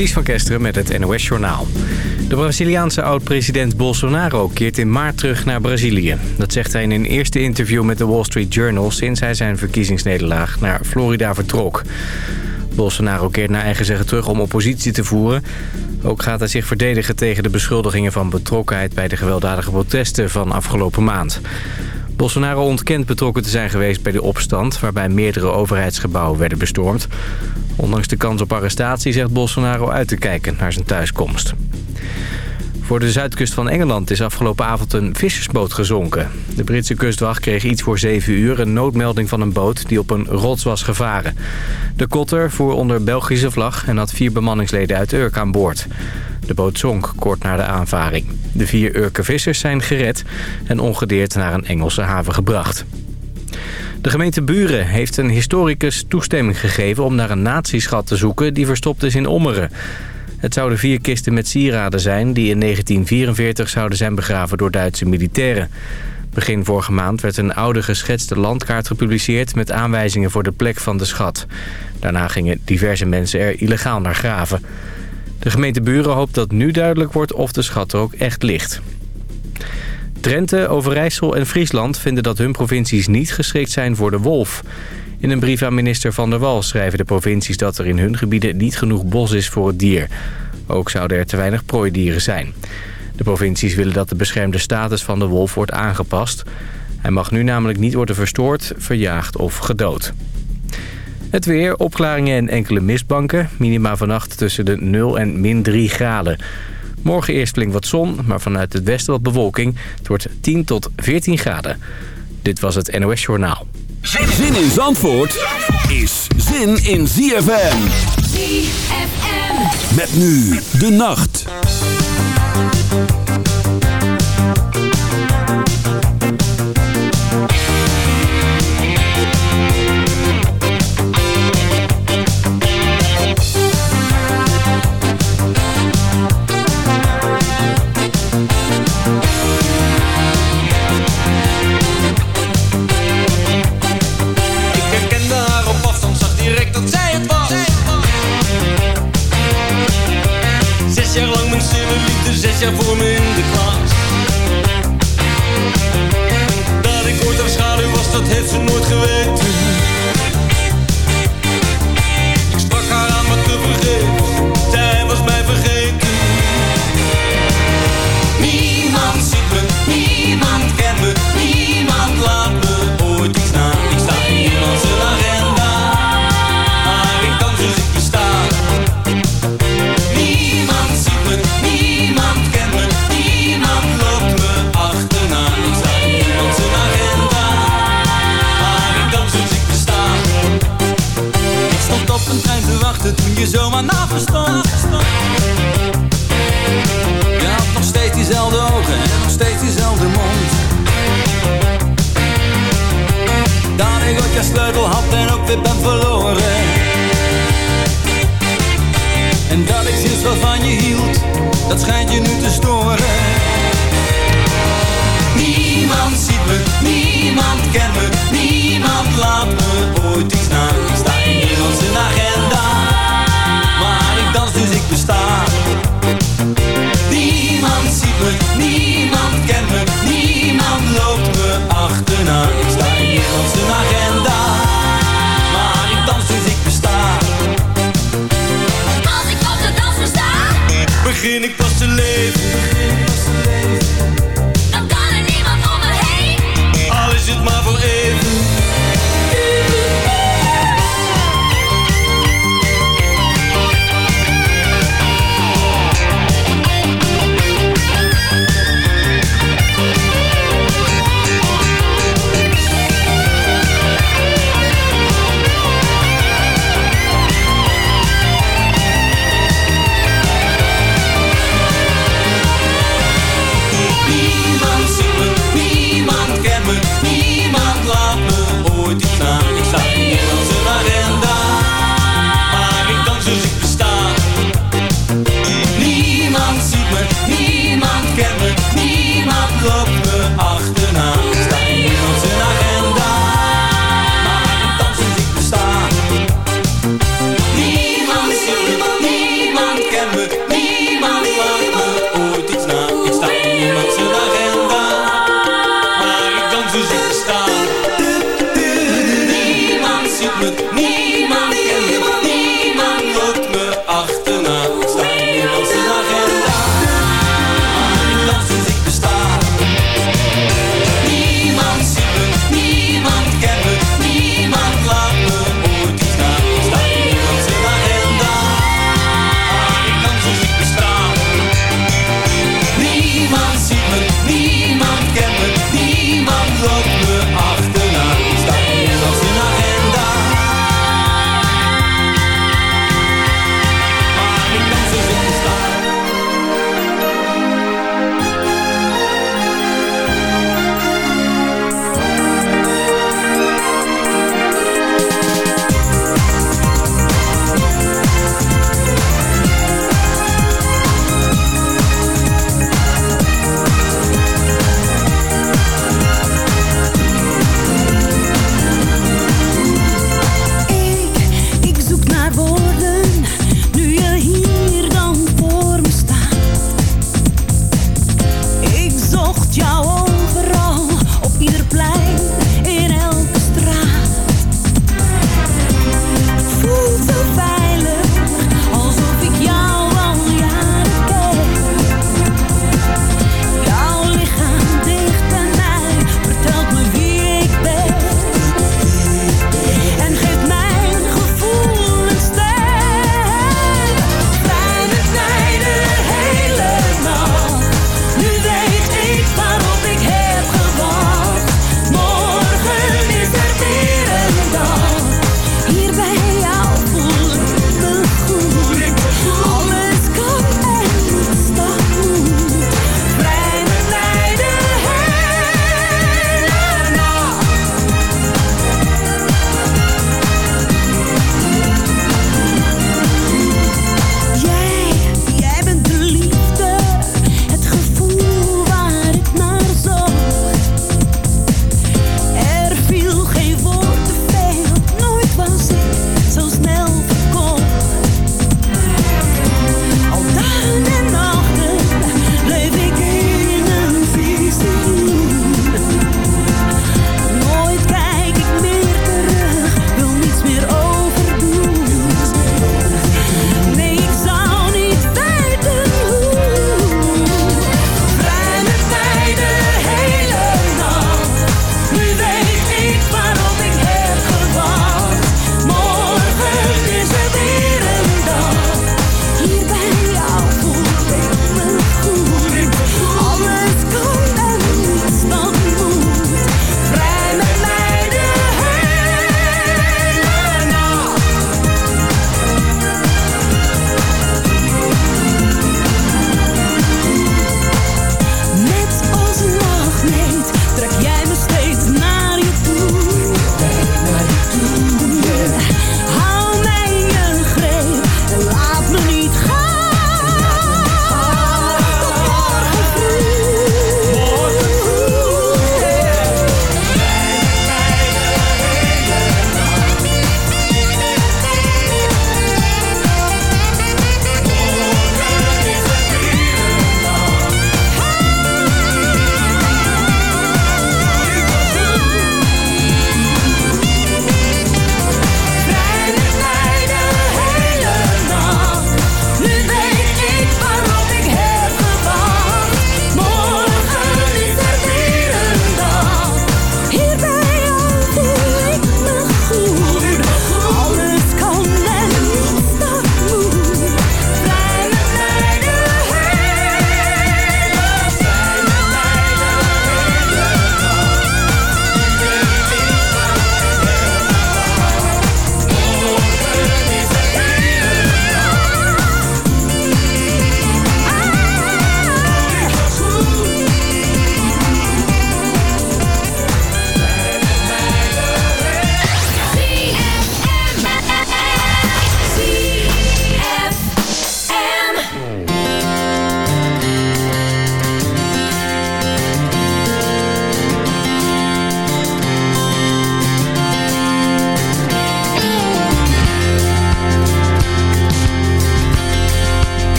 Ties van Kesteren met het NOS-journaal. De Braziliaanse oud-president Bolsonaro keert in maart terug naar Brazilië. Dat zegt hij in een eerste interview met de Wall Street Journal... sinds hij zijn verkiezingsnederlaag naar Florida vertrok. Bolsonaro keert naar eigen zeggen terug om oppositie te voeren. Ook gaat hij zich verdedigen tegen de beschuldigingen van betrokkenheid... bij de gewelddadige protesten van afgelopen maand. Bolsonaro ontkent betrokken te zijn geweest bij de opstand... waarbij meerdere overheidsgebouwen werden bestormd. Ondanks de kans op arrestatie zegt Bolsonaro uit te kijken naar zijn thuiskomst. Voor de zuidkust van Engeland is afgelopen avond een vissersboot gezonken. De Britse kustwacht kreeg iets voor 7 uur een noodmelding van een boot die op een rots was gevaren. De kotter voer onder Belgische vlag en had vier bemanningsleden uit Urk aan boord. De boot zonk kort na de aanvaring. De vier Urke vissers zijn gered en ongedeerd naar een Engelse haven gebracht. De gemeente Buren heeft een historicus toestemming gegeven om naar een natieschat te zoeken die verstopt is in Ommeren. Het zouden vier kisten met sieraden zijn die in 1944 zouden zijn begraven door Duitse militairen. Begin vorige maand werd een oude geschetste landkaart gepubliceerd met aanwijzingen voor de plek van de schat. Daarna gingen diverse mensen er illegaal naar graven. De gemeente Buren hoopt dat nu duidelijk wordt of de schat er ook echt ligt. Drenthe, Overijssel en Friesland vinden dat hun provincies niet geschikt zijn voor de wolf. In een brief aan minister Van der Wal schrijven de provincies dat er in hun gebieden niet genoeg bos is voor het dier. Ook zouden er te weinig prooidieren zijn. De provincies willen dat de beschermde status van de wolf wordt aangepast. Hij mag nu namelijk niet worden verstoord, verjaagd of gedood. Het weer, opklaringen en enkele mistbanken. Minima vannacht tussen de 0 en min 3 graden. Morgen eerst flink wat zon, maar vanuit het westen wat bewolking. Het wordt 10 tot 14 graden. Dit was het NOS Journaal. Zin in Zandvoort is zin in ZFM. ZFM. Met nu de nacht. Вася в уме.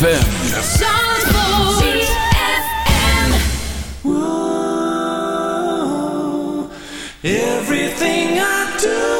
ZFM. Everything I do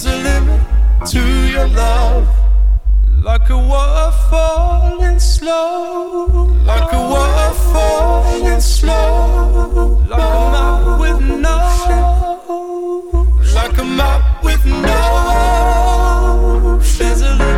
There's a limit to your love. Like a waterfall in slow. Like a waterfall in slow. Like a map with no. Like a map with no. There's a limit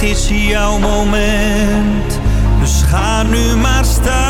het is jouw moment. Dus ga nu maar staan.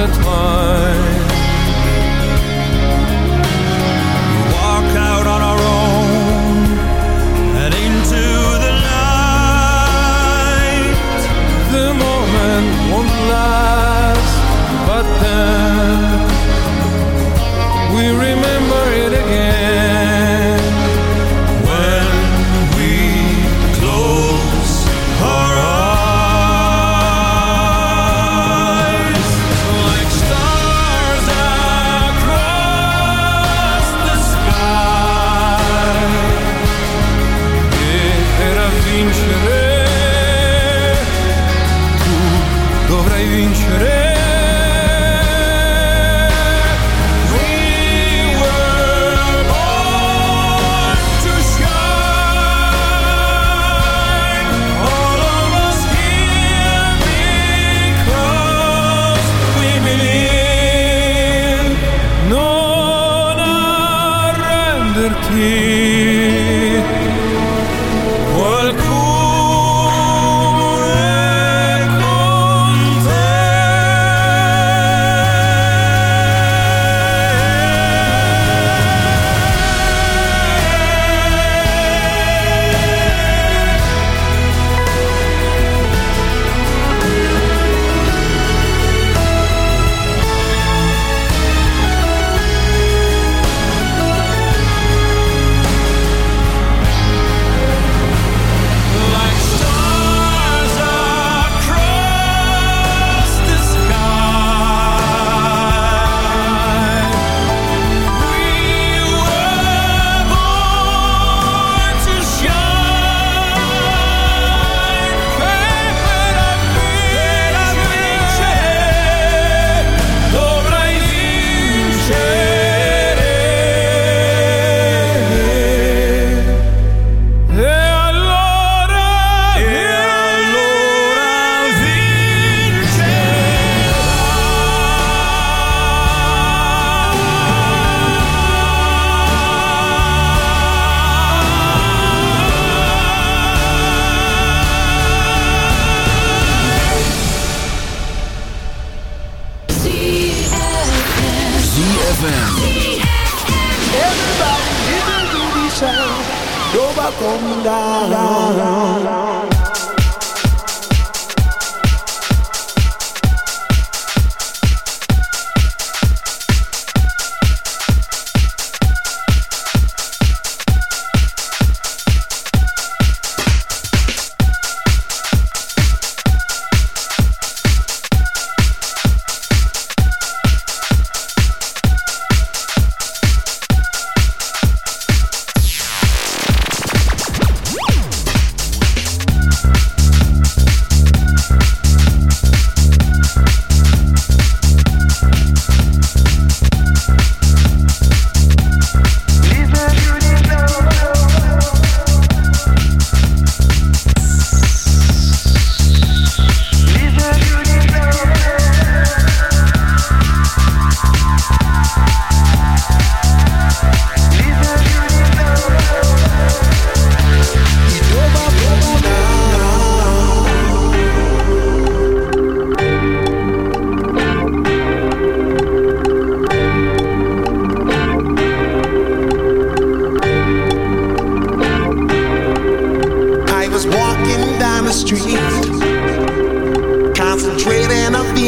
het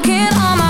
walking on my